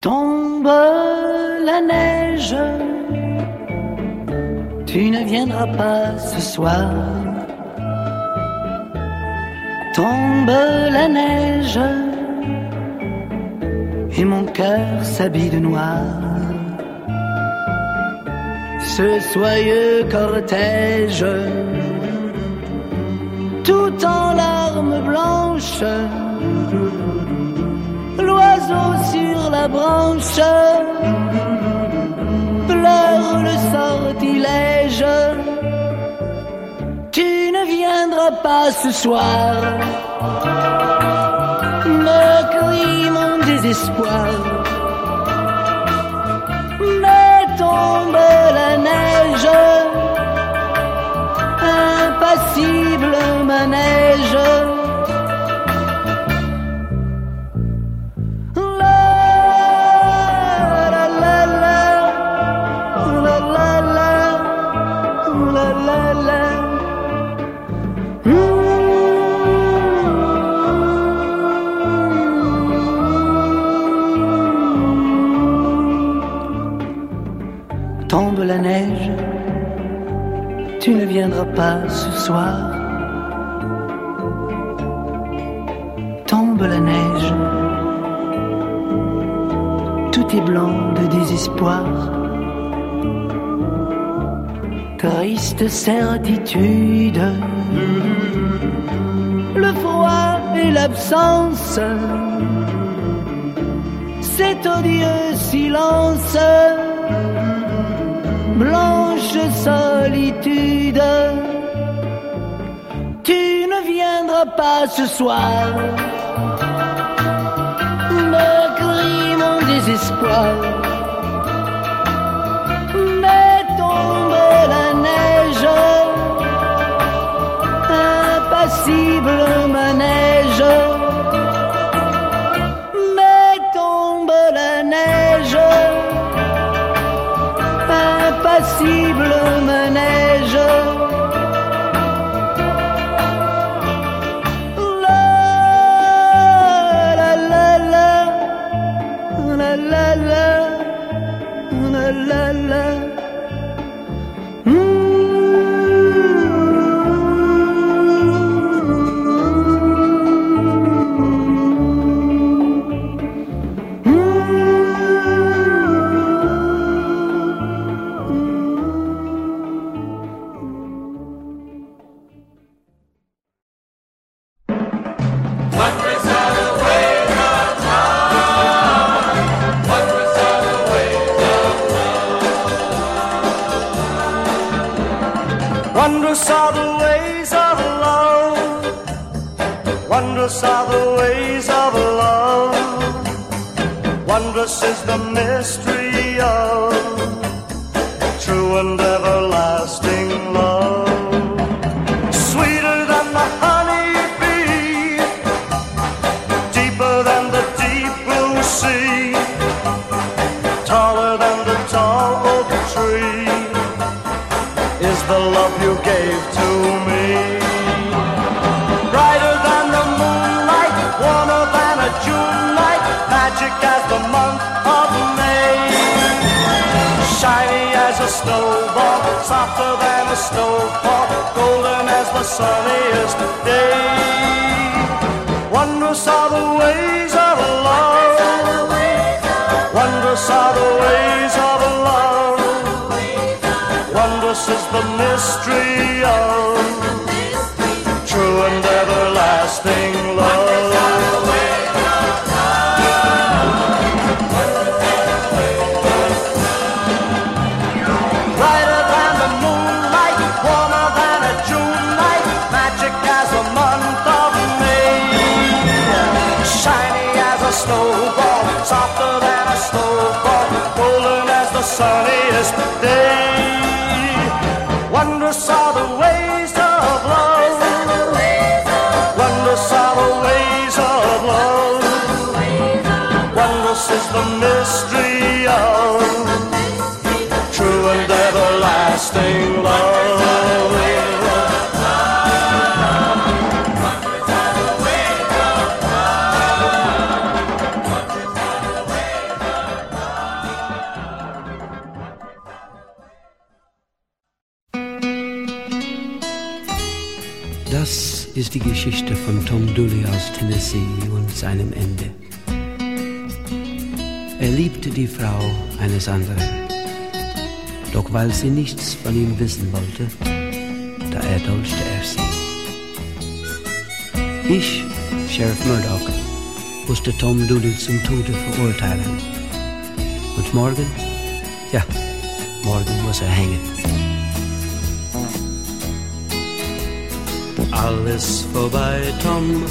Tombe la neige, tu ne viendras pas ce soir. Tombe la neige, et mon cœur s'habille de noir. Ce soyeux cortège, tout en larmes blanches l'oiseau sur la branche pleure le sortilège. Tu ne viendras pas ce soir, me crie mon désespoir. Mais tombe la neige, impassible manège. Neige, tu ne viendras pas ce soir. Tombe la neige, tout est blanc de désespoir. Triste certitude, le froid et l'absence, cet odieux silence blanche solitude. Tu ne viendras pas ce soir, me crie mon désespoir. Mais tombe la neige, impassible manège. is the mystery of true and everlasting love. Das ist die Geschichte von Tom Dooley aus Tennessee und seinem Ende. Liebte die Frau eines anderen. Doch weil sie nichts von ihm wissen wollte, da erdolchte er sie. Ich, Sheriff Murdoch, musste Tom Dooley zum Tode verurteilen. Und morgen, ja, morgen muss er hängen. Alles vorbei, Tom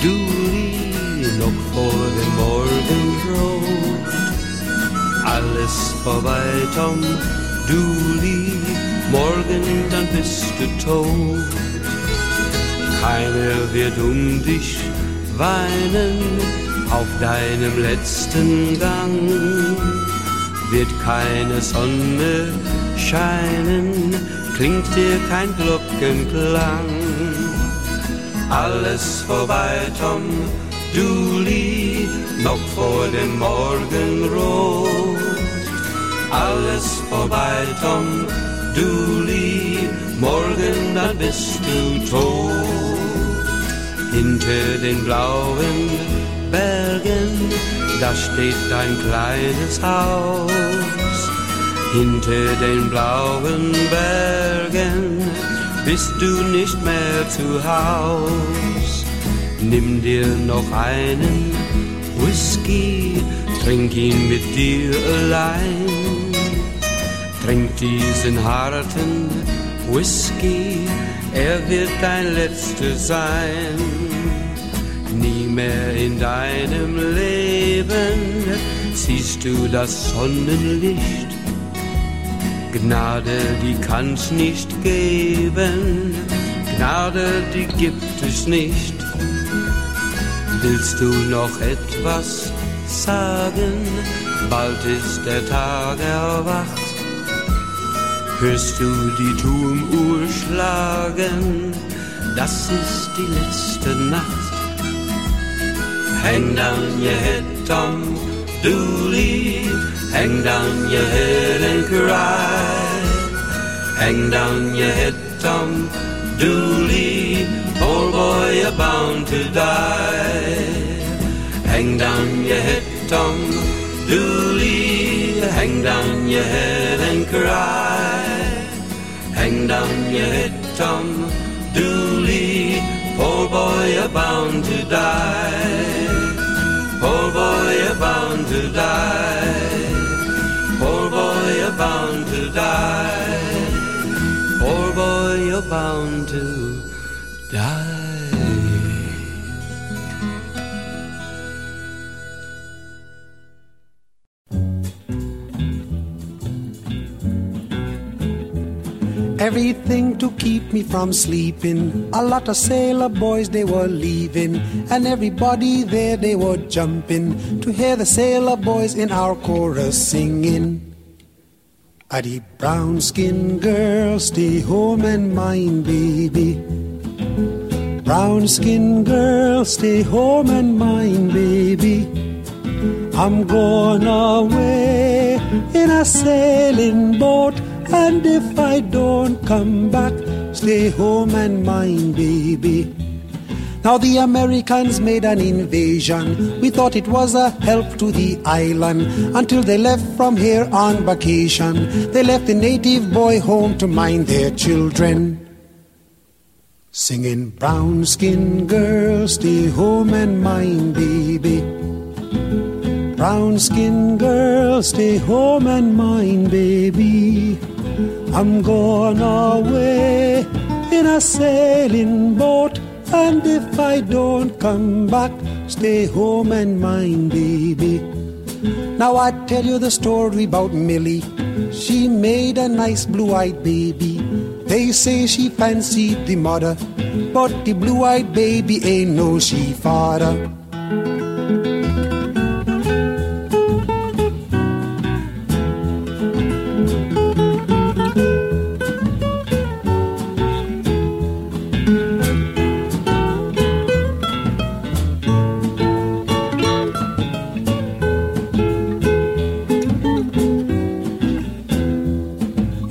Dooley, noch vor dem Morgenrot. Alles vorbei, Tom Dooley, morgen dann bist du tot. Keiner wird um dich weinen auf deinem letzten Gang. Wird keine Sonne scheinen, klingt dir kein Glockenklang. Alles vorbei, Tom Dooley, noch vor dem Morgenrot. Alles vorbei, Tom Dooley, morgen dann bist du tot. Hinter den blauen Bergen, da steht dein kleines Haus. Hinter den blauen Bergen bist du nicht mehr zu Haus. Nimm dir noch einen Whisky, trink ihn mit dir allein. Trink diesen harten Whisky, er wird dein letzter sein. Nie mehr in deinem Leben siehst du das Sonnenlicht. Gnade, die kann's nicht geben, Gnade, die gibt es nicht. Willst du noch etwas sagen? Bald ist der Tag erwacht. Hörst du die Turmuhr schlagen? Das ist die letzte Nacht. Hang down your head, Tom Dooley. Hang down your head and cry. Hang down your head, Tom Dooley. Poor boy, you're bound to die. Hang down your head, Tom Dooley. Hang down your head and cry. Hang down your head, Tom Dooley. Poor boy, you're bound to die. Poor boy, you're bound to die. Poor boy, you're bound to die. Poor boy, you're bound to. Everything to keep me from sleeping. A lot of sailor boys they were leaving, and everybody there they were jumping to hear the sailor boys in our chorus singing. A deep brown skin girl, stay home and mind, baby. Brown skin girl, stay home and mind, baby. I'm going away in a sailing boat. And if I don't come back, stay home and mind, baby. Now the Americans made an invasion. We thought it was a help to the island until they left from here on vacation. They left the native boy home to mind their children. Singing brown skin girl, stay home and mind, baby. Brown skin girl, stay home and mind, baby. I'm going away in a sailing boat, and if I don't come back, stay home and mind, baby. Now I tell you the story about Millie. She made a nice blue-eyed baby. They say she fancied the mother, but the blue-eyed baby ain't no she father.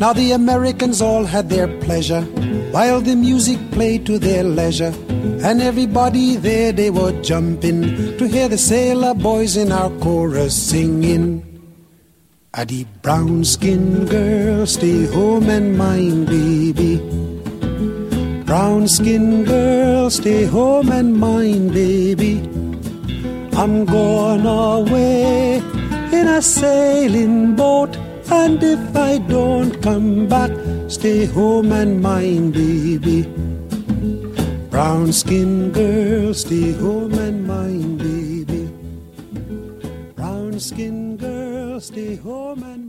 Now the Americans all had their pleasure while the music played to their leisure. And everybody there they were jumping to hear the sailor boys in our chorus singing. A deep brown skin girl, stay home and mind, baby. Brown skin girl, stay home and mind, baby. I'm going away in a sailing boat, and if I don't come back, stay home and mind, baby. Brown skin girl, stay home and mind, baby. Brown skin girl, stay home and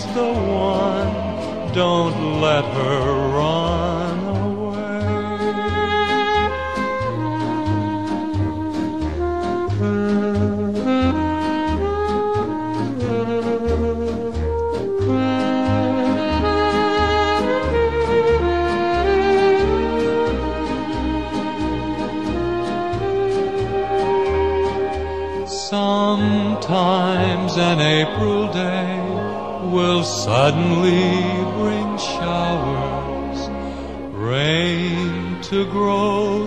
she's the one, don't let her run away. Sometimes an April suddenly bring showers, rain to grow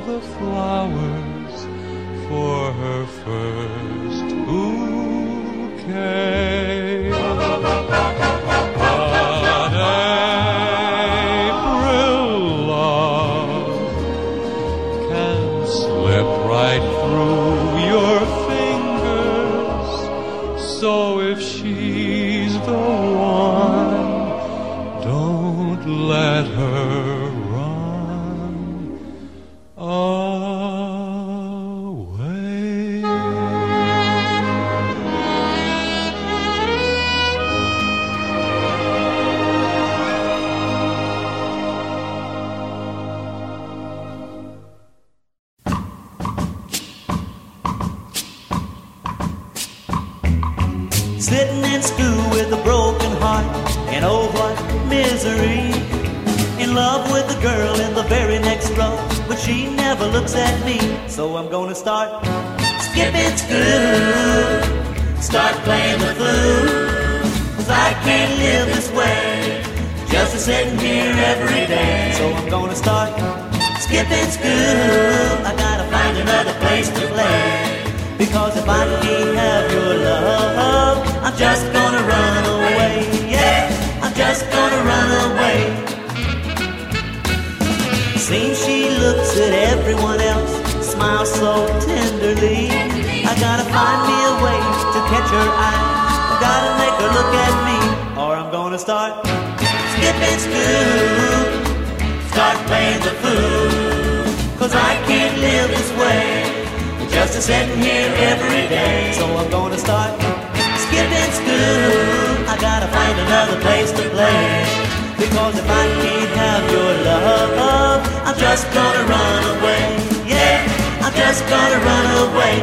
I can't have your love, I'm just gonna run away. Yeah, I'm just gonna run away. Seems she looks at everyone else, smiles so tenderly. I gotta find me a way to catch her eye. Gotta make her look at me, or I'm gonna start skipping school. Start playing the fool. Cause I can't live this way. Just a sitting here every day. So I'm gonna start skipping school. I gotta find another place to play. Because if I can't have your love, I'm just gonna run away. Yeah, I'm just gonna run away.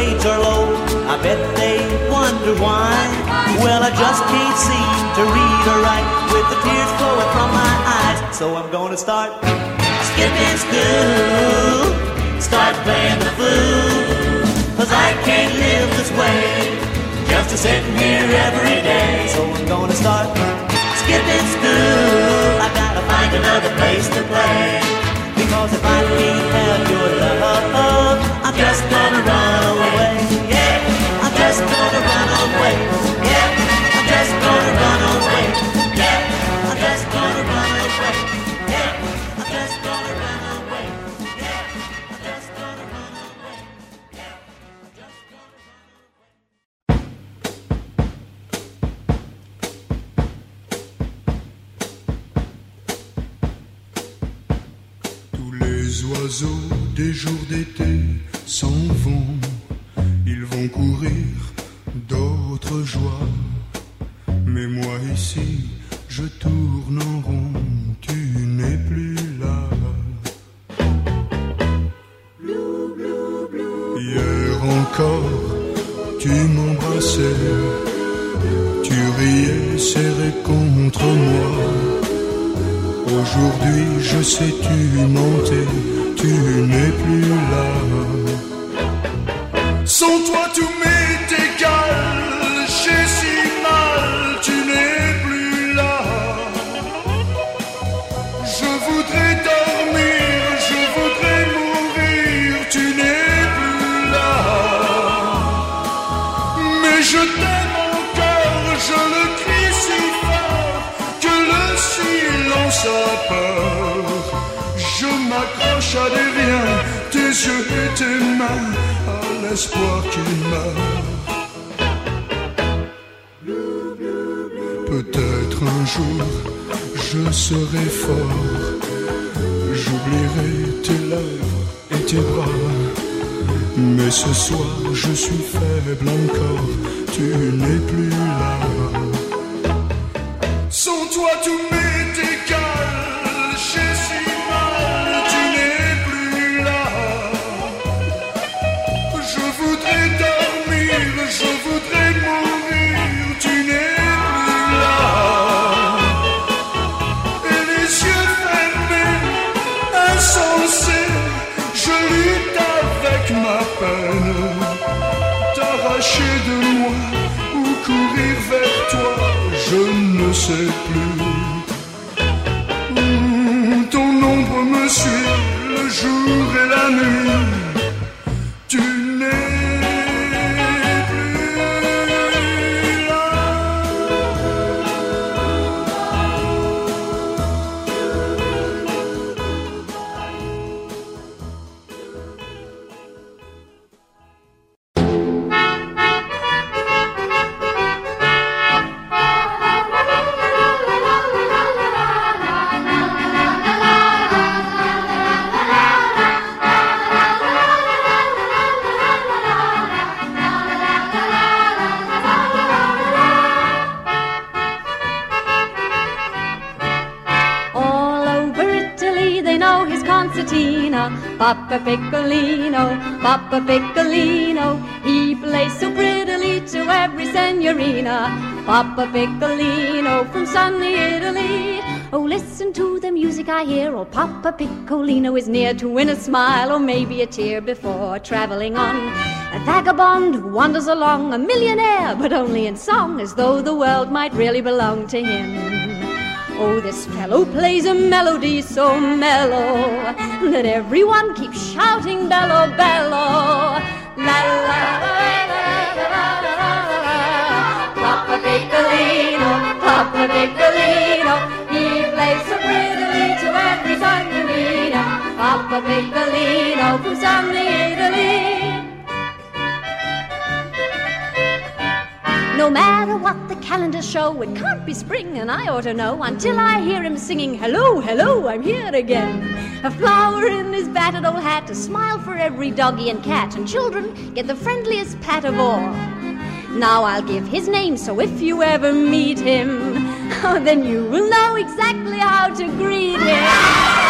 Grades are low. I bet they wonder why. Well, I just can't seem to read or write with the tears flowing from my eyes. So I'm gonna start skipping school, start playing the fool. Cause I can't live this way, just a sitting here every day. So I'm gonna start skipping school. I gotta find another place to play. Because if I can't have your love, I'm just gonna run away. Des jours d'été s'en vont, ils vont courir d'autres joies. Mais moi ici, je tourne en rond, tu n'es plus là. Hier encore, tu m'embrassais, tu riais serré contre moi. Aujourd'hui, je sais, tu mentais, tu n'es plus là. Sans toi, tout yeux et tes mains, à l'espoir qu'il meurt. Peut-être un jour je serai fort, j'oublierai tes lèvres et tes bras. Mais ce soir je suis faible encore, tu n'es plus là. Sans toi tout Papa Piccolino is near to win a smile or maybe a tear before traveling on. A vagabond who wanders along, a millionaire, but only in song, as though the world might really belong to him. Oh, this fellow plays a melody so mellow that everyone keeps shouting bello bello. La la la la la la la la. Papa Piccolino, Papa Piccolino, Papa Piccolino sunny Italy. No matter what the calendars show, it can't be spring, and I ought to know until I hear him singing, Hello, hello, I'm here again. A flower in his battered old hat, a smile for every doggy and cat, and children get the friendliest pat of all. Now I'll give his name, so if you ever meet him, oh, then you will know exactly how to greet him.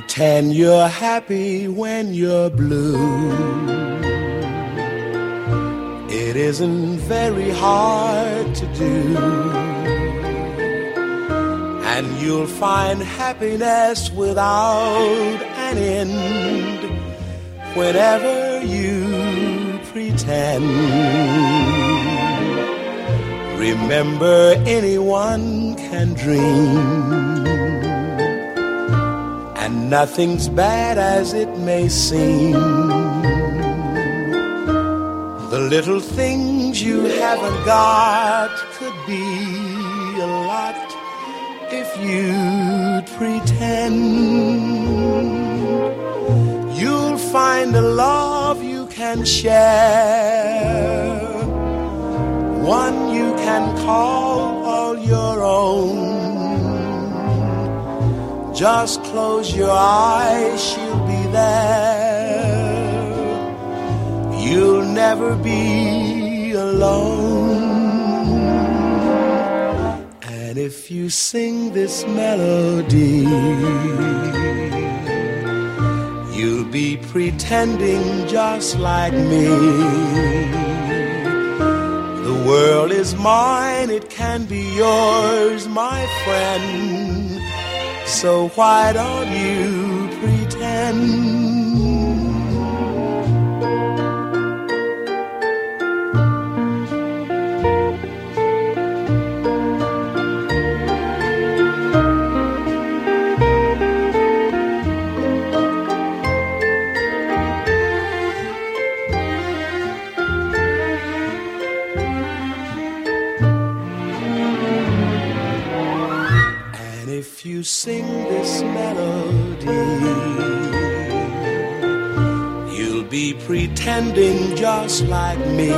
Pretend you're happy when you're blue. It isn't very hard to do. And you'll find happiness without an end whenever you pretend. Remember, anyone can dream and nothing's bad as it may seem. The little things you haven't got could be a lot if you'd pretend. You'll find a love you can share, one you can call all your own just close your eyes, she'll be there. You'll never be alone. And if you sing this melody, you'll be pretending just like me. The world is mine, it can be yours, my friend so why don't you pretend? You sing this melody, you'll be pretending just like me.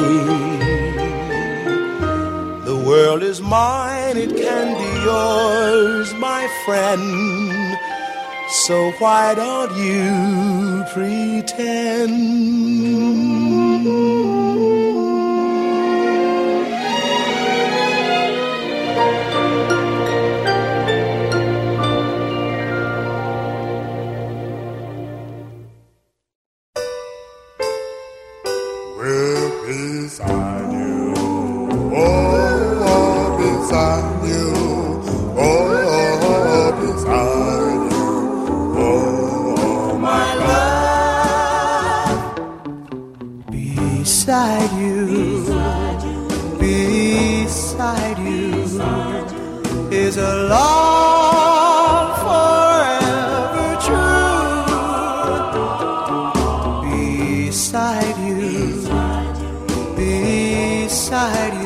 The world is mine, it can be yours, my friend. So why don't you pretend? I had you.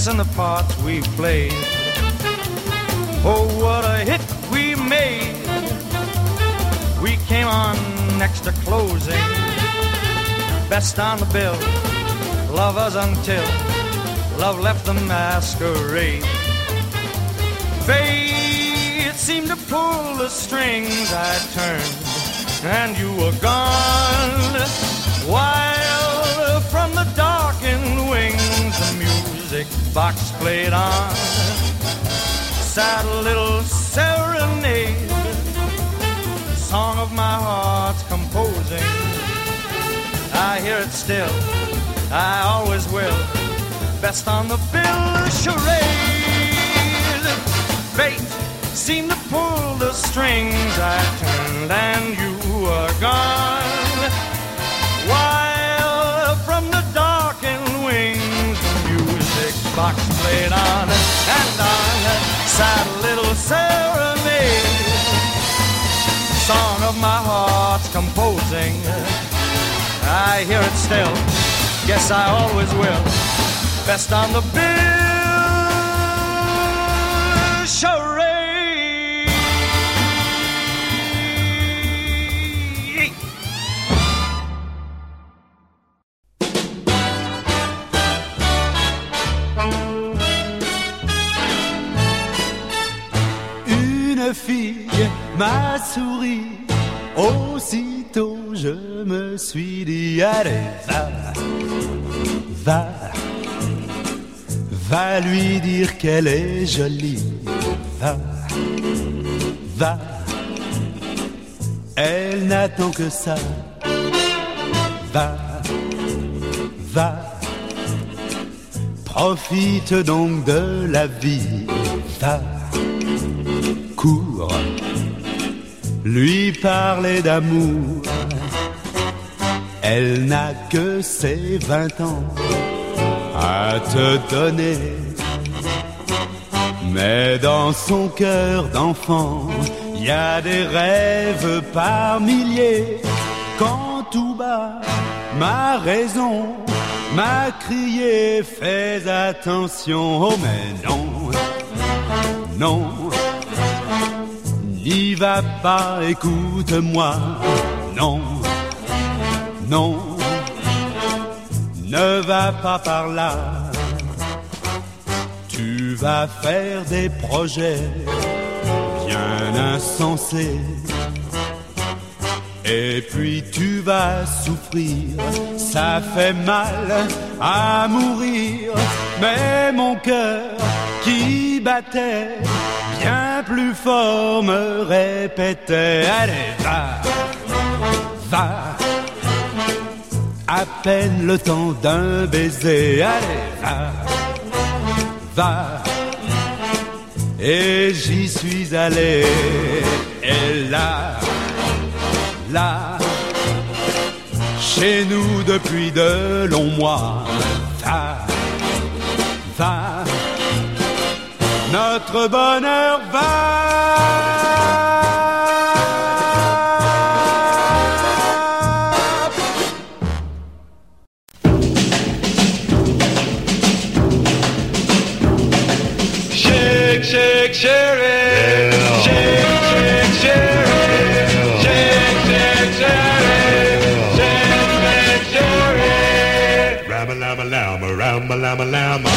Guessing the parts we played. Oh, what a hit we made! We came on next to closing, best on the bill, lovers until love left the masquerade. Fate seemed to pull the strings. I turned, and you were gone. While music box played on. Sad little serenade, song of my heart's composing. I hear it still, I always will. Best on the bill, charade fate seemed to pull the strings. I turned and you were gone. While played on and on. Sad little serenade, song of my heart's composing. I hear it still, guess I always will. Best on the bill Une fille m'a souri, aussitôt je me suis dit, allez, va, va, va lui dire qu'elle est jolie, va, va, elle n'attend que ça, va, va, profite donc de la vie, va lui parler d'amour. Elle n'a que ses vingt ans à te donner, mais dans son cœur d'enfant, il y a des rêves par milliers. Quand tout bas, ma raison m'a crié, fais attention, oh mais non, non. Va pas, écoute-moi, non, non, ne va pas par là. Tu vas faire des projets bien insensés. Et puis tu vas souffrir, ça fait mal à mourir. Mais mon cœur qui battait plus fort me répétait Allez, va, va, à peine le temps d'un baiser. Allez, va, va, et j'y suis allé. Et là, là, chez nous depuis de longs mois. Va, va, notre bonheur va. Shake, shake, Sherry. Shake, shake, Sherry. Shake, shake, Sherry. Shake, shake, Sherry. Rama lama lama, rama lama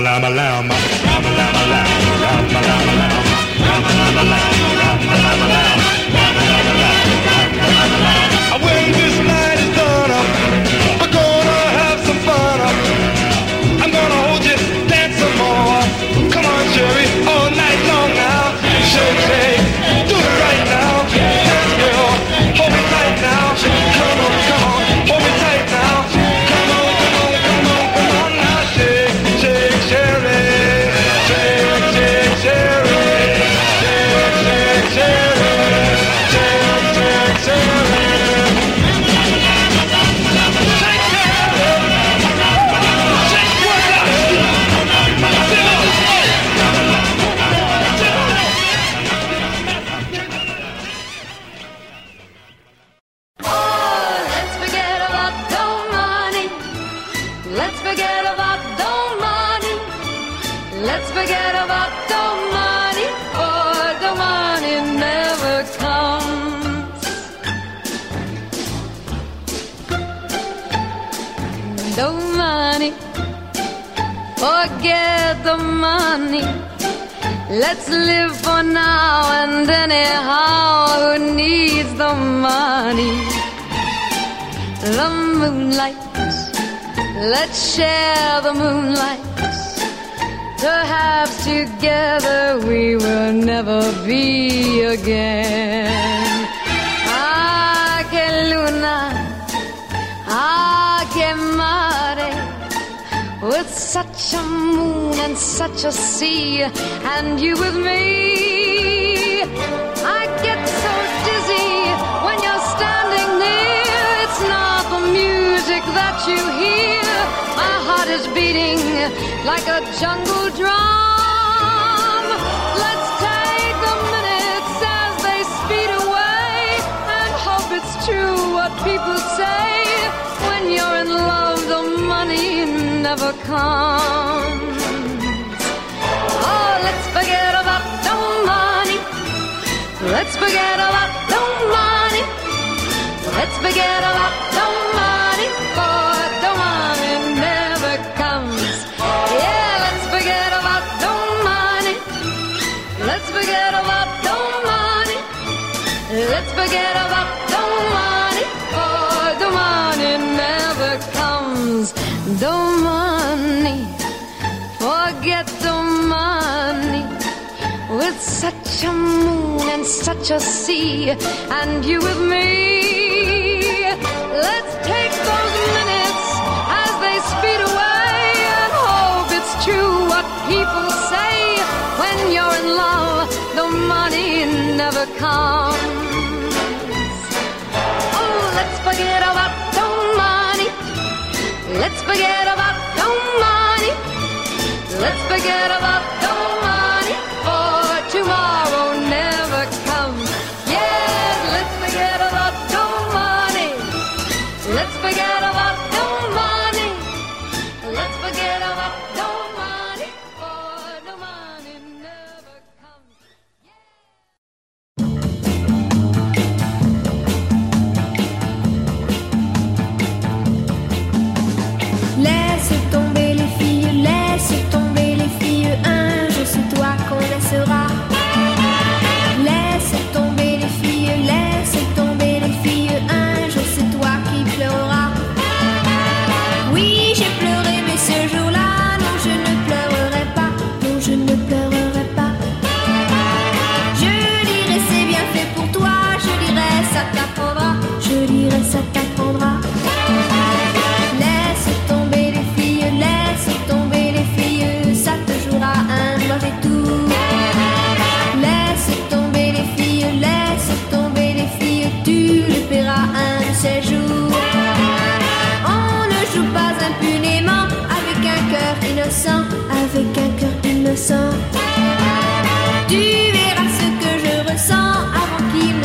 llama llama llama llama llama llama llama llama llama llama llama money. Let's live for now and then, anyhow. Who needs the money? The moonlight. Let's share the moonlight. Perhaps together we will never be again. Ah, que luna, ah, que mare. With such moon and such a sea, and you with me. I get so dizzy when you're standing near. It's not the music that you hear. My heart is beating like a jungle drum. Let's take the minutes as they speed away and hope it's true what people say. When you're in love, the money never comes. Oh, let's forget about the money. Let's forget about the money. Let's forget about such a moon and such a sea, and you with me. Let's take those minutes as they speed away and hope it's true what people say. When you're in love, the money never comes. Oh, let's forget about the money. Let's forget about the money. Let's forget about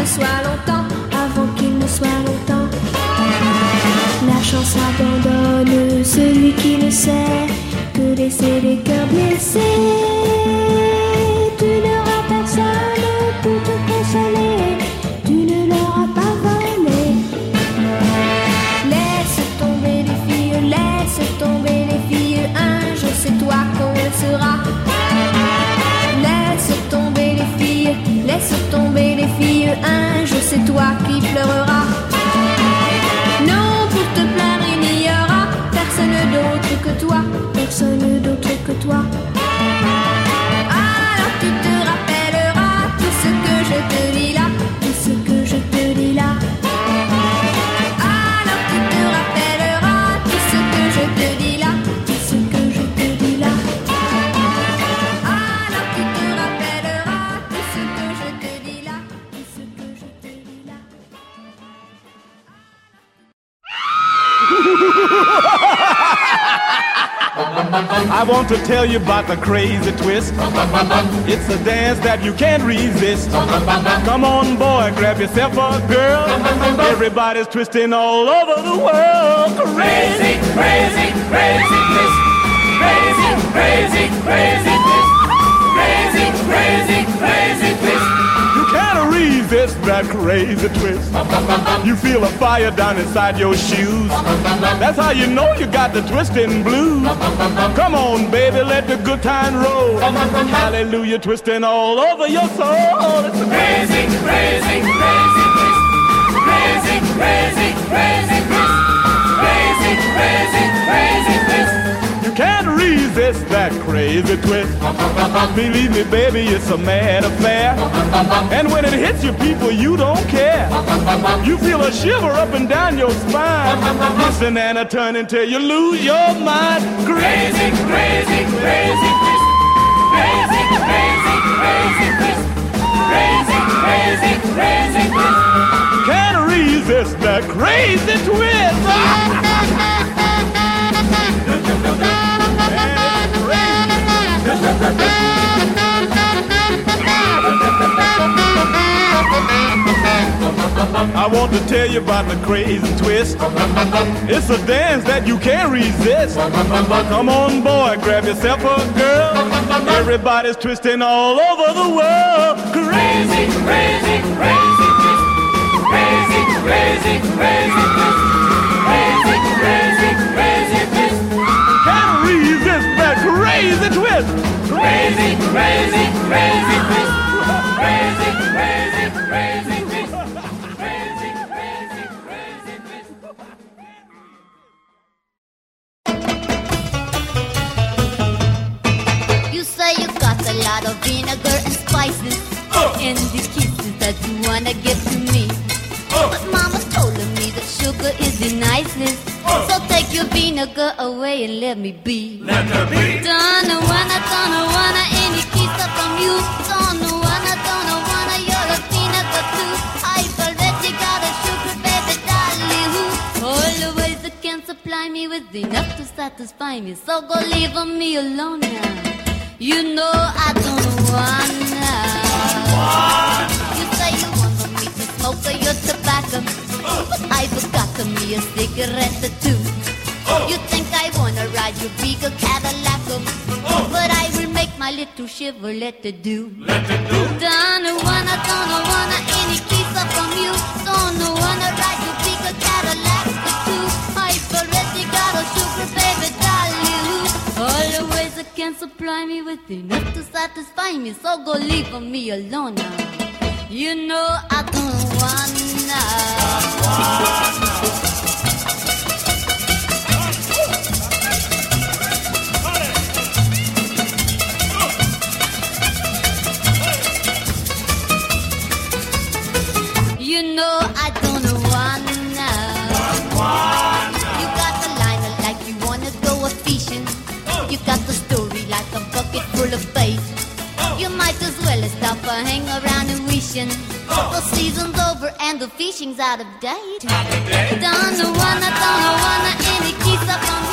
soit longtemps, avant qu'il ne soit longtemps. La chance abandonne celui qui ne sait que laisser des cœurs blessés. You about the crazy twist. It's a dance that you can't resist. Come on, boy, grab yourself a girl. Everybody's twisting all over the world. Crazy, crazy, crazy twist. Crazy, crazy, crazy twist. Crazy, crazy, crazy twist. Can't resist that crazy twist. You feel a fire down inside your shoes. That's how you know you got the twisting blues. Come on, baby, let the good time roll. Hallelujah, twisting all over your soul. It's a Crazy, crazy, crazy twist. Crazy, crazy, crazy twist. Crazy, crazy, crazy twist. Can't resist that crazy twist. Believe me, baby, it's a mad affair. And when it hits you, people, you don't care. You feel a shiver up and down your spine. Listen and a turn until you lose your mind. Crazy, crazy, crazy twist. Crazy, crazy, crazy twist. Crazy, crazy, crazy twist. Can't resist that crazy I want to tell you about the crazy twist. It's a dance that you can't resist. Come on, boy, grab yourself a girl. Everybody's twisting all over the world. Crazy, crazy, crazy twist. Crazy, crazy, crazy twist. Crazy, crazy, crazy crazy twist. Crazy, crazy, crazy twist. Crazy, crazy, So take your vinegar away and let me be. Let her be. Don't wanna, don't wanna any kiss from you. Don't wanna, don't wanna you're a vinegar too. I've already got a sugar baby darling who always can supply me with enough to satisfy me. So go leave me alone now. You know I don't wanna. You say you want me to smoke your tobacco, but I've got me a cigarette or two. You think I wanna ride your big Cadillac, oh. oh. but I will make my little Chevrolet do. Don't wanna, don't wanna any kiss from you. Don't wanna ride your big Cadillac two. I've already got a sugar baby darling always can supply me with enough to satisfy me. So go leave me alone now. You know I don't wanna. You know I don't wanna. You got the line like you wanna go a fishing. You got the story like a bucket full of bait. You might as well stop and hang around and wishing. The season's over and the fishing's out of date. Don't wanna, don't wanna any kiss up from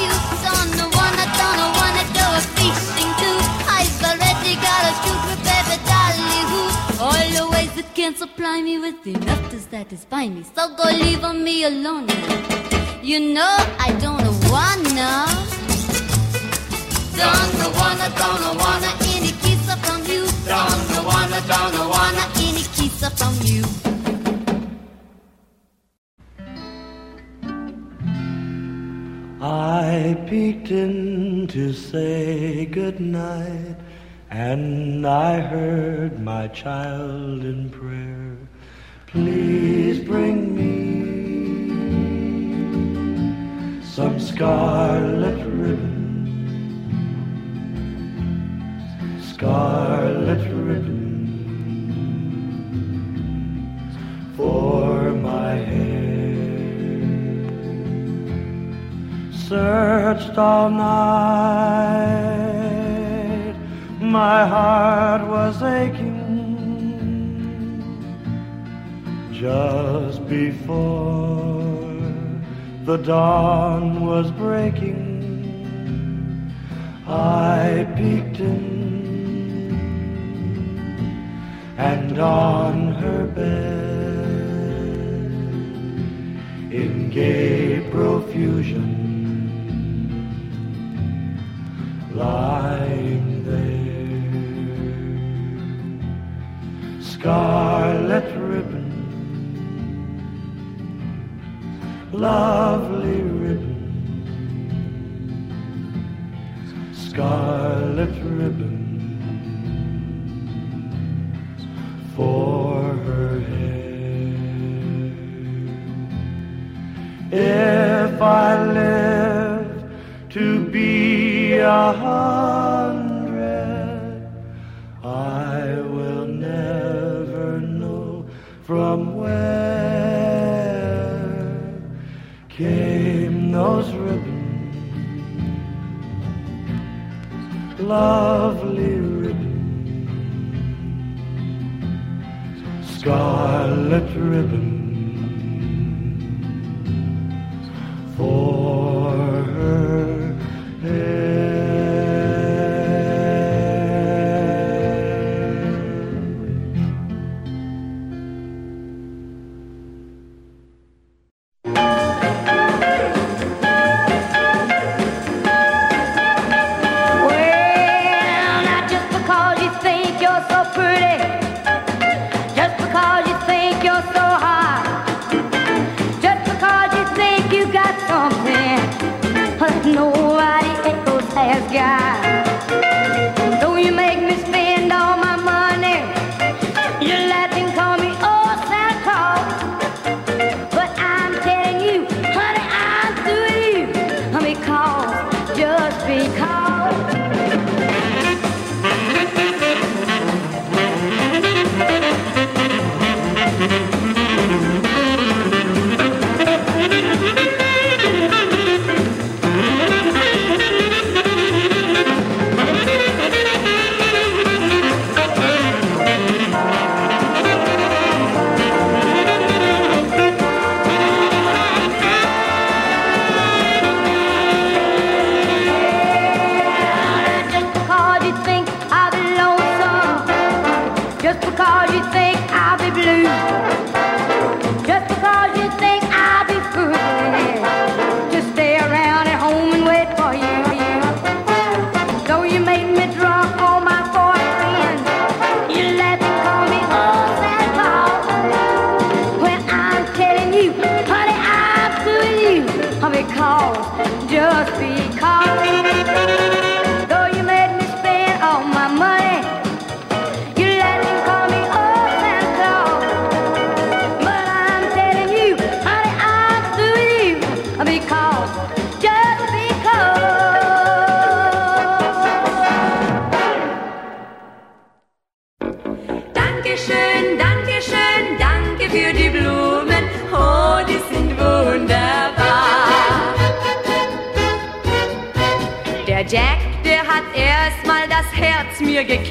always can supply me with enough to satisfy me. So go leave on me alone. You know I don't wanna. Don't wanna, don't wanna any kiss up from you. Don't wanna, don't wanna any kiss up from you. I peeked in to say goodnight, and I heard my child in prayer. Please bring me some scarlet ribbon, scarlet ribbon for my hair. Searched all night, my heart was aching just before the dawn was breaking. I peeked in, and on her bed, in gay profusion, lying there, scarlet ribbon, lovely ribbon, scarlet ribbon for her hair. If I live to be a hundred. From where came those ribbons, lovely ribbons, scarlet ribbons. for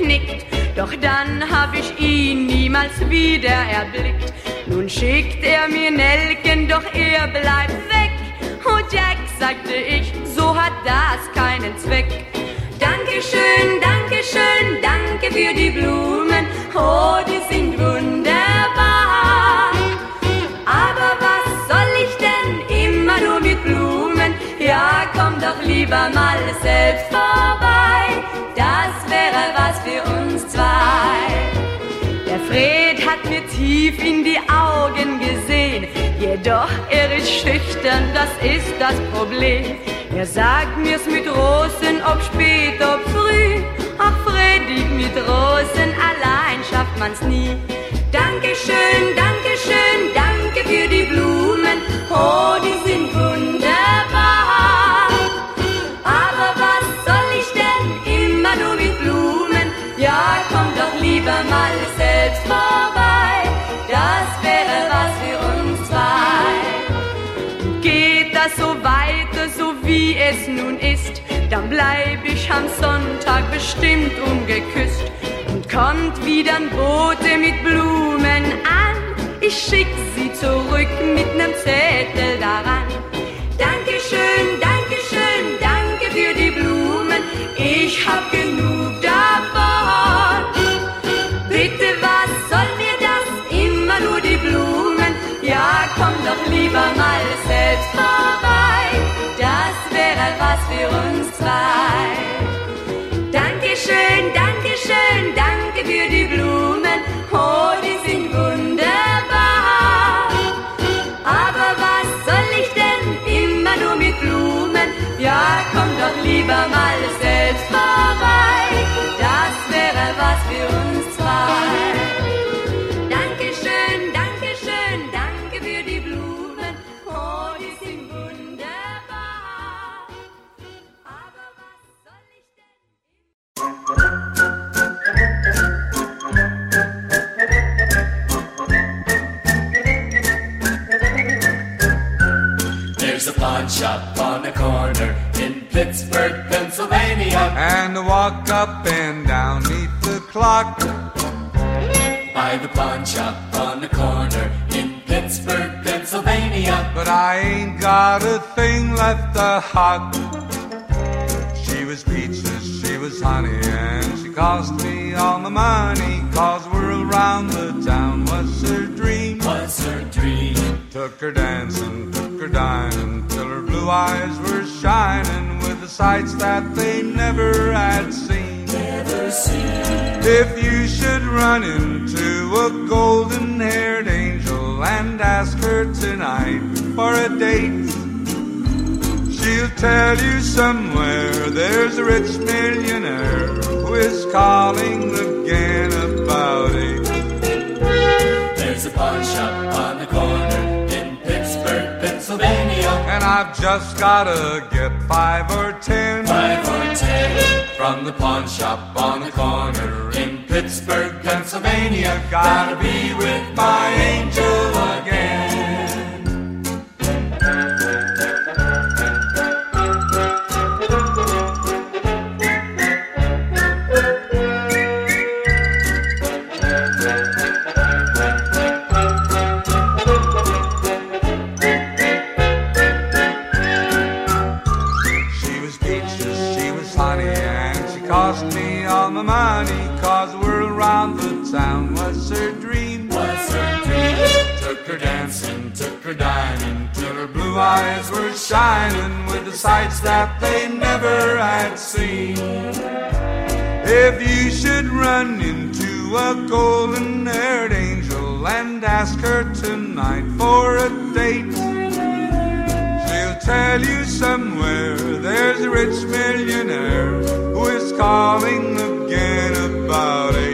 geknickt. Doch dann hab ich ihn niemals wieder erblickt. Nun schickt er mir Nelken, doch er bleibt weg. Oh Jack, sagte ich, so hat das keinen Zweck. Dankeschön, Dankeschön, danke für die Blumen. Oh, die sind wunderbar. Aber was soll ich denn immer nur mit Blumen? Ja, komm doch lieber mal selbst vorbei. Der Fred hat mir tief in die Augen gesehen, jedoch er ist schüchtern, das ist das Problem. Er sagt mir's mit Rosen, ob spät, ob früh. Ach Freddy, mit Rosen allein schafft man's nie. Dankeschön, Dankeschön, danke für die Blumen. Oh, die sind wunderbar. Aber was soll ich denn immer nur mit Blumen? Ja, komm doch lieber mal dann bleib ich am Sonntag bestimmt ungeküsst. Und kommt wieder ein Bote mit Blumen an, ich schick sie zurück mit nem Zettel daran. Dankeschön, Dankeschön, danke für die Blumen, ich hab haben alles selbst pawn shop on the corner in Pittsburgh, Pennsylvania. And to walk up and down neath the clock. By the pawn shop on the corner in Pittsburgh, Pennsylvania. But I ain't got a thing left to hot. She was peaches, she was honey, and she cost me all my money. Cause whirl around the town was her dream. Was her dream. Took her dancing, her dining, till her blue eyes were shining with the sights that they never had seen. Never seen. If you should run into a golden haired angel and ask her tonight for a date, she'll tell you somewhere there's a rich millionaire who is calling again about it. There's a pawn shop on the corner Pennsylvania. And I've just gotta get five or ten. Five or ten from the pawn shop on the corner in Pittsburgh, Pennsylvania. Gotta be with my angel again. Eyes were shining with the sights that they never had seen. If you should run into a golden haired angel and ask her tonight for a date, she'll tell you somewhere there's a rich millionaire who is calling again about eight.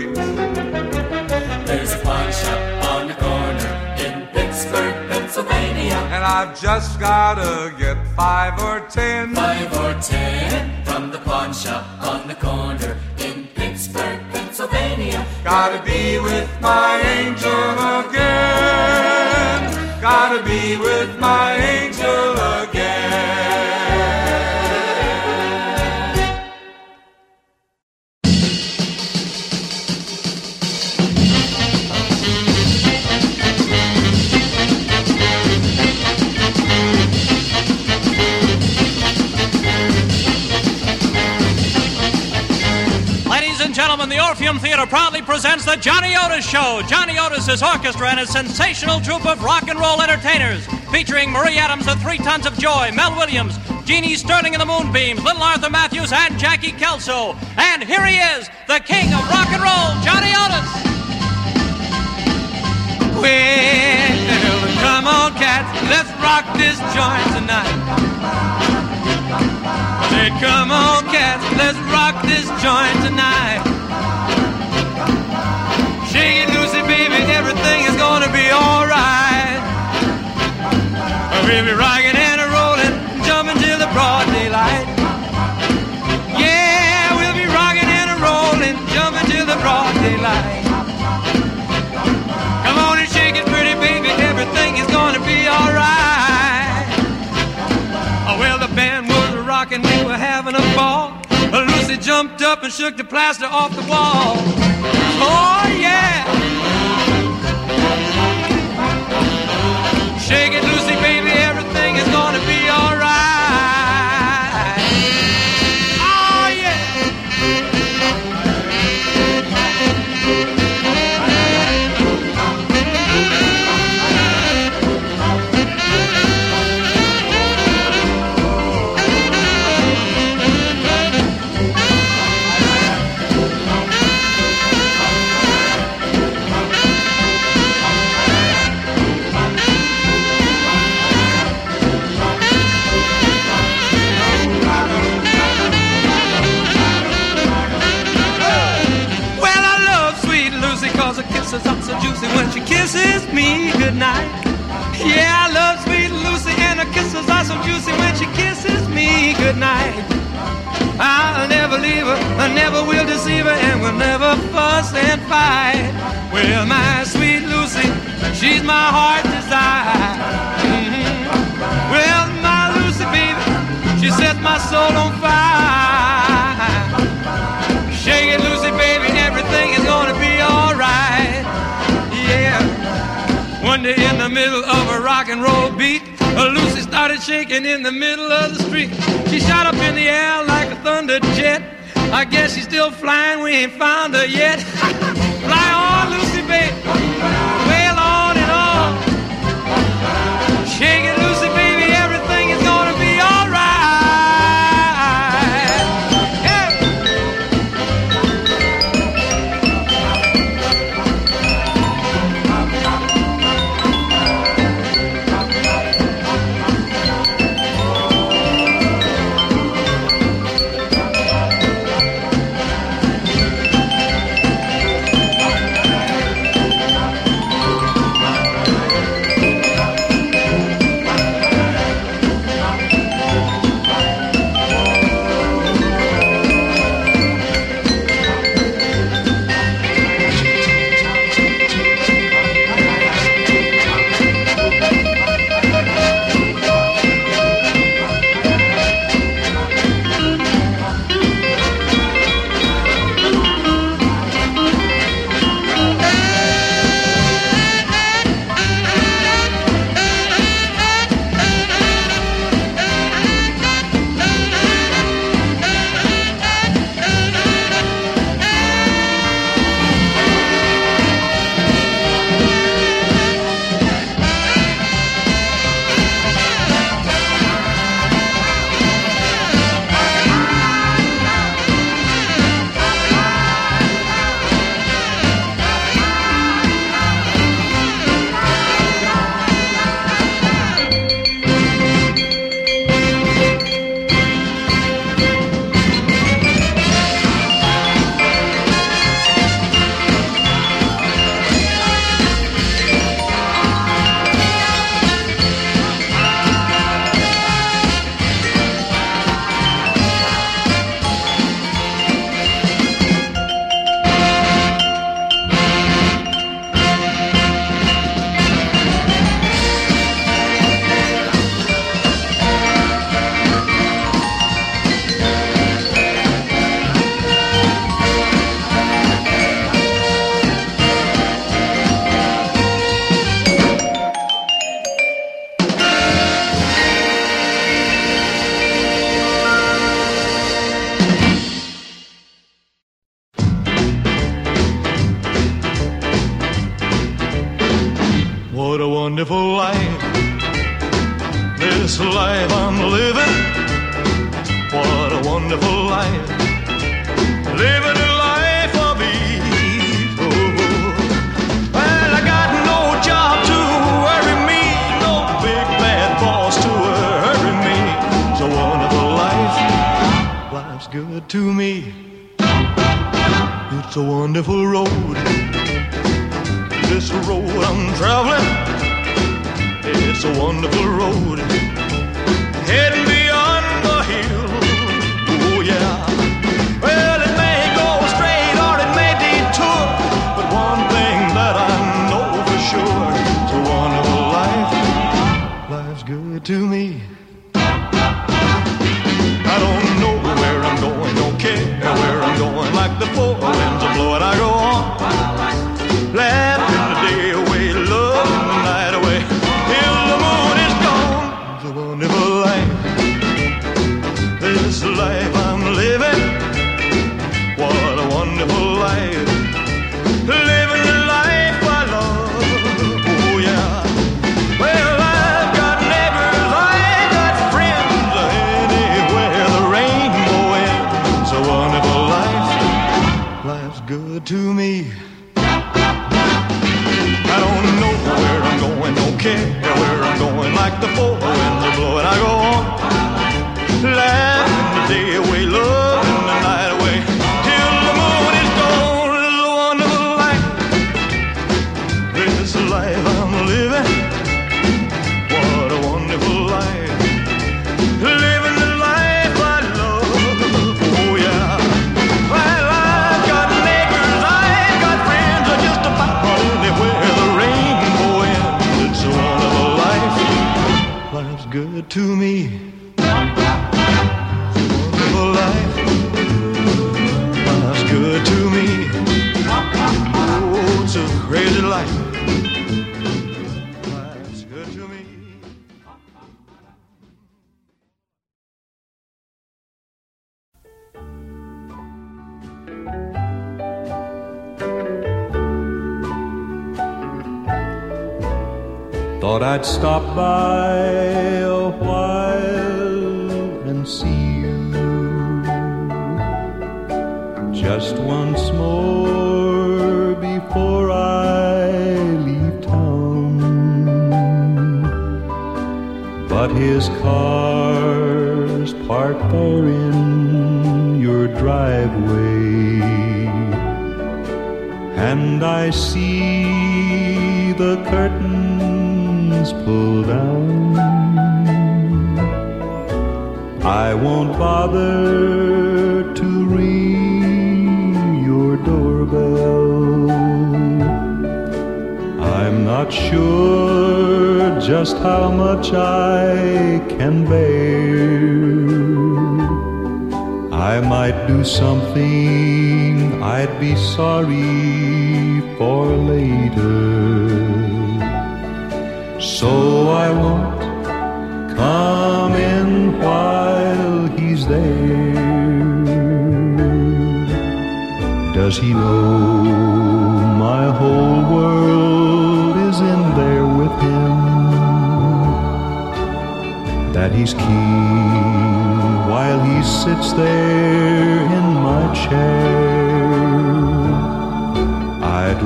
Pennsylvania. And I've just gotta get five or ten. Five or ten from the pawn shop on the corner in Pittsburgh, Pennsylvania. Gotta be with my angel again. Gotta be with Theater proudly presents the Johnny Otis Show. Johnny Otis's orchestra and a sensational troupe of rock and roll entertainers, featuring Marie Adams and Three Tons of Joy, Mel Williams, Jeannie Sterling and the Moonbeams, Little Arthur Matthews, and Jackie Kelso. And here he is, the king of rock and roll, Johnny Otis. Well, come on, cats, let's rock this joint tonight. Said, come on, cats, let's rock this joint tonight. Shake it, Lucy, baby, everything is gonna be alright. We'll be rocking and Lucy jumped up and shook the plaster off the wall. Oh, yeah. kisses me goodnight. Yeah, I love sweet Lucy, and her kisses are so juicy when she kisses me goodnight. I'll never leave her, I never will deceive her, and we'll never fuss and fight. Well, my sweet Lucy, she's my heart desire. Mm-hmm. Well, my Lucy, baby, she sets my soul on fire. rock and roll beat. Uh, Lucy started shaking in the middle of the street. She shot up in the air like a thunder jet. I guess she's still flying, we ain't found her yet. Fly on, Lucy, babe.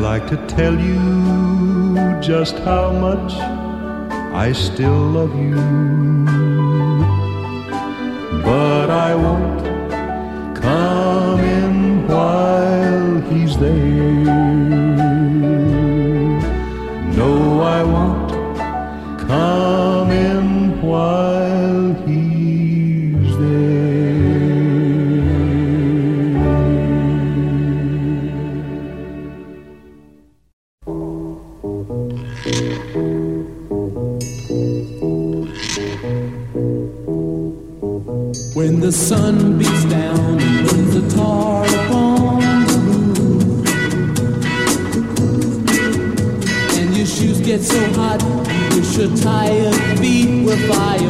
like to tell you just how much I still love you. But I won't come in while he's there. tired feet were fire.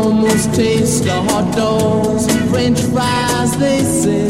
almost taste the hot dogs. French fries they say.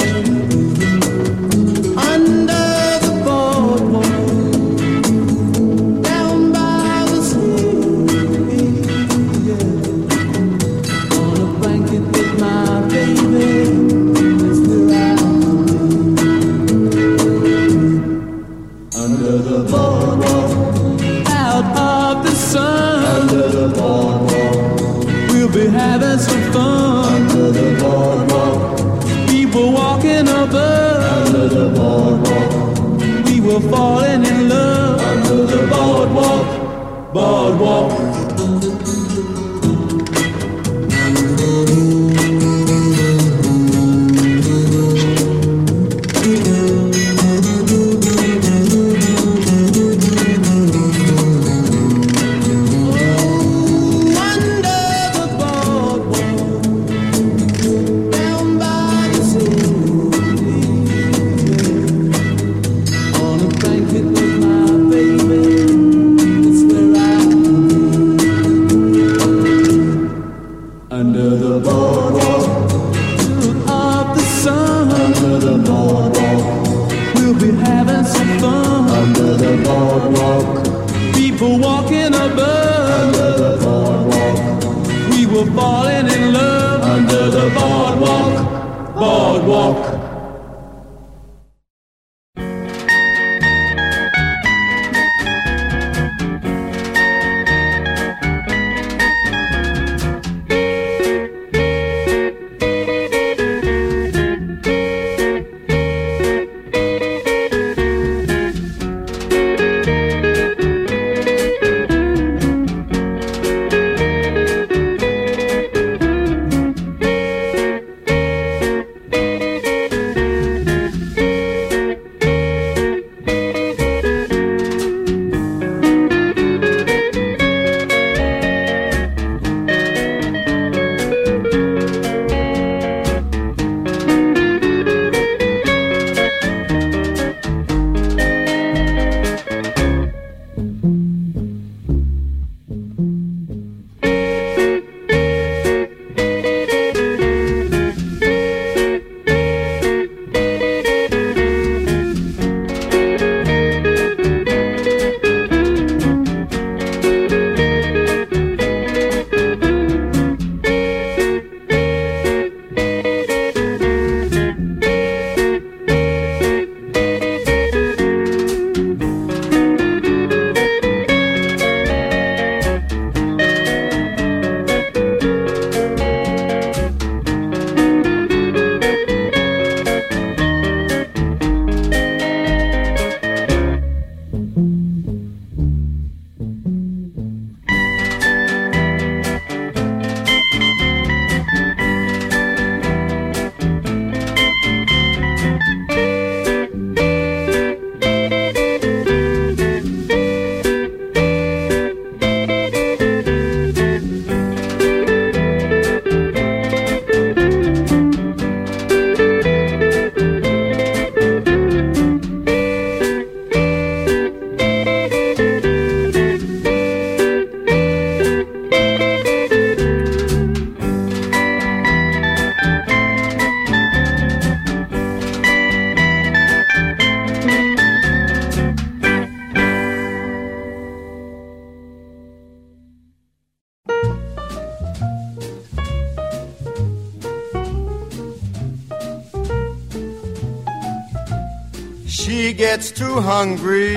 Hungry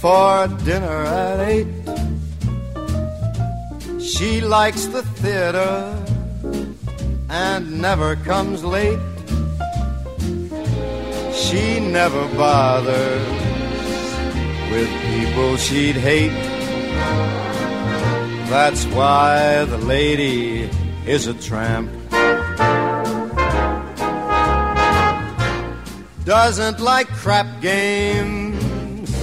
for dinner at eight. She likes the theater and never comes late. She never bothers with people she'd hate. That's why the lady is a tramp. Doesn't like crap games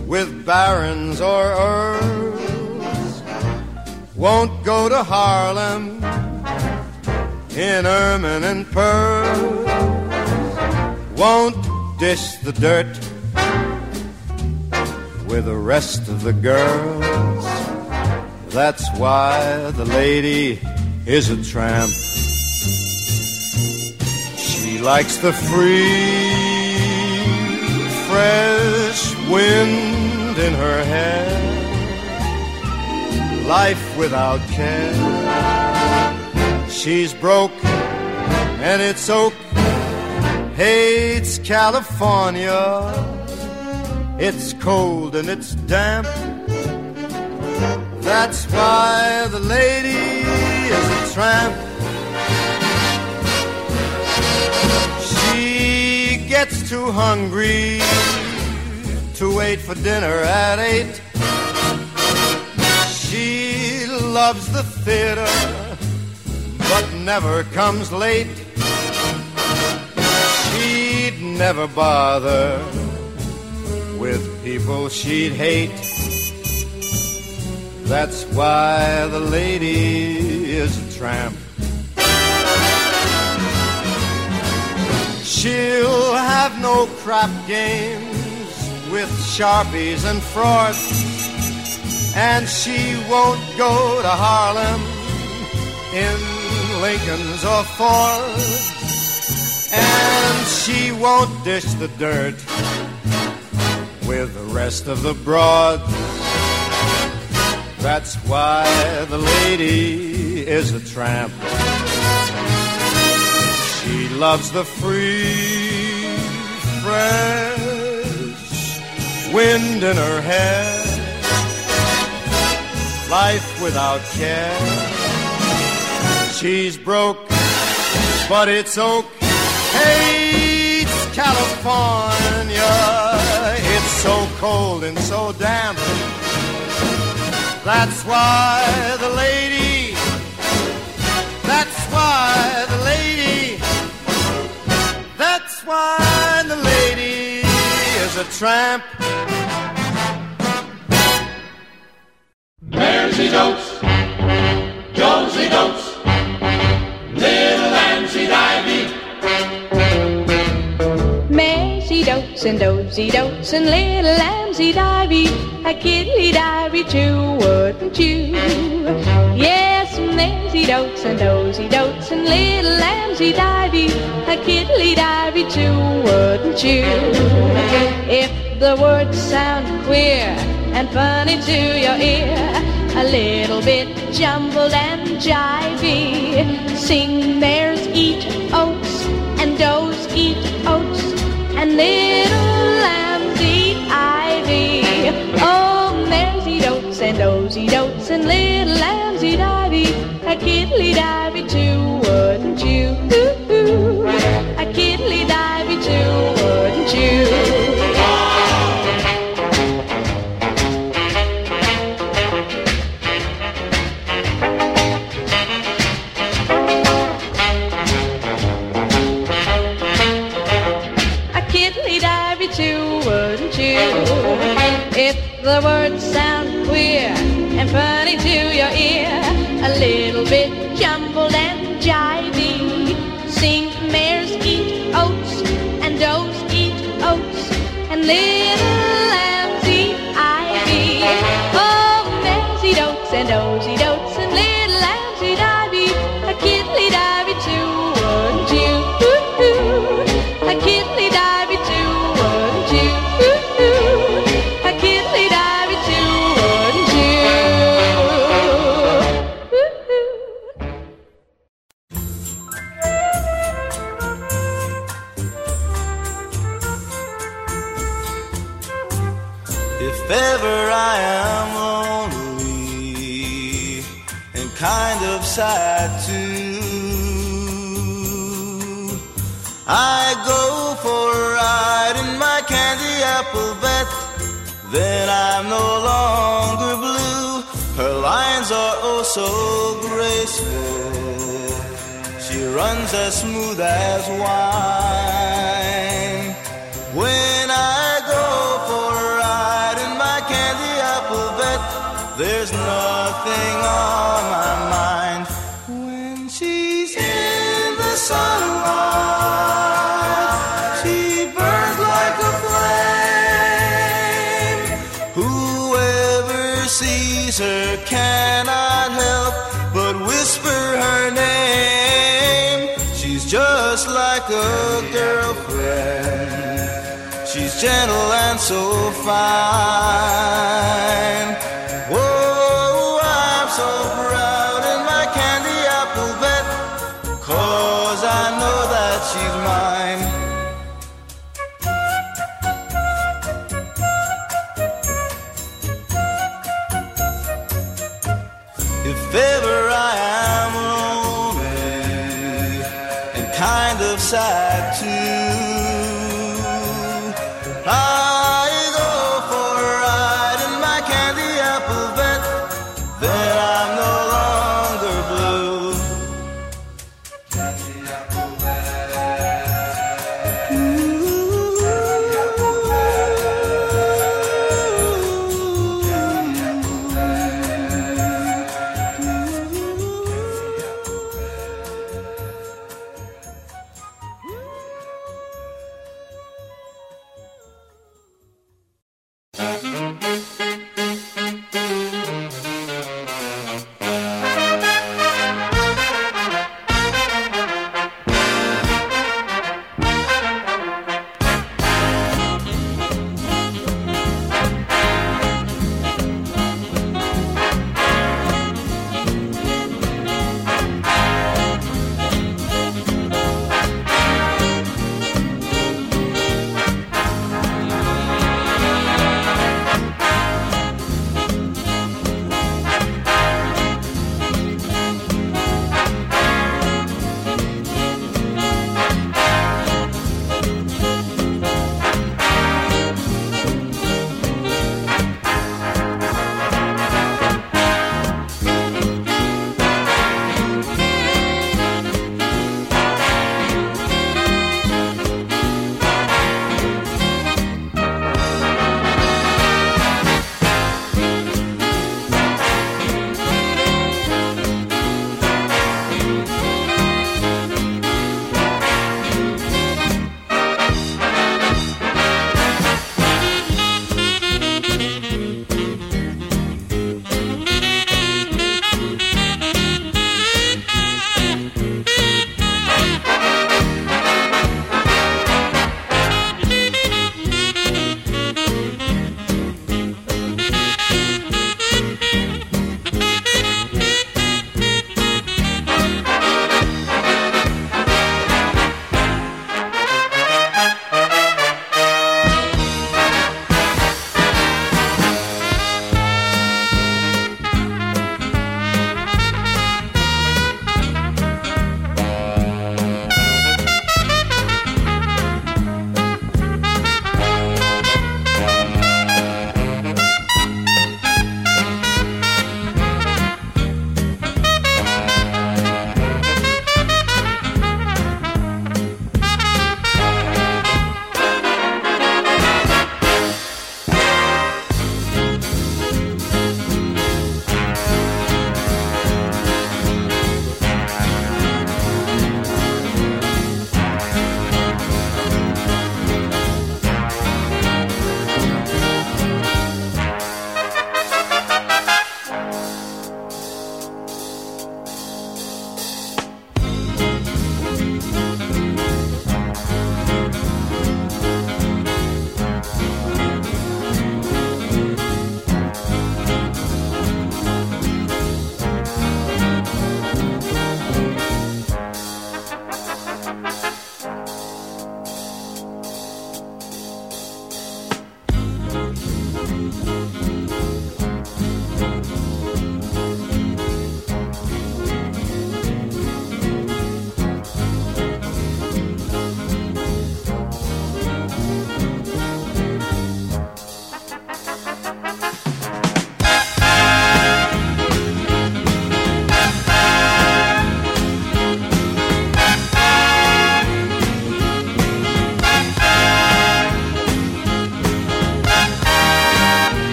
with barons or earls. Won't go to Harlem in ermine and pearls. Won't dish the dirt with the rest of the girls. That's why the lady is a tramp. She likes the free, fresh wind in her hair, life without care. She's broke and it's oak, hates California. It's cold and it's damp. That's why the lady is a tramp. Too hungry to wait for dinner at eight. She loves the theater, but never comes late. She'd never bother with people she'd hate. That's why the lady is a tramp. She'll have no crap games with sharpies and frauds, and she won't go to Harlem in Lincolns or Fords, and she won't dish the dirt with the rest of the broads. That's why the lady is a tramp. Loves the free, fresh wind in her hair, life without care. She's broke, but it's okay. It's California. It's so cold and so damp. That's why the lady, that's why the lady, that's why the lady is a tramp. Mersey dotes, Jonesy dotes, little Nancy Divey. Maisie dotes and dozy dotes and little lambsy divey, a kiddly divey too, wouldn't you? Yes, Maisie dotes and dozy dotes and little lambsy divey, a kiddly divey too, wouldn't you? If the words sound queer and funny to your ear, a little bit jumbled and jivey, sing mares eat oats and does eat oats and little so fine.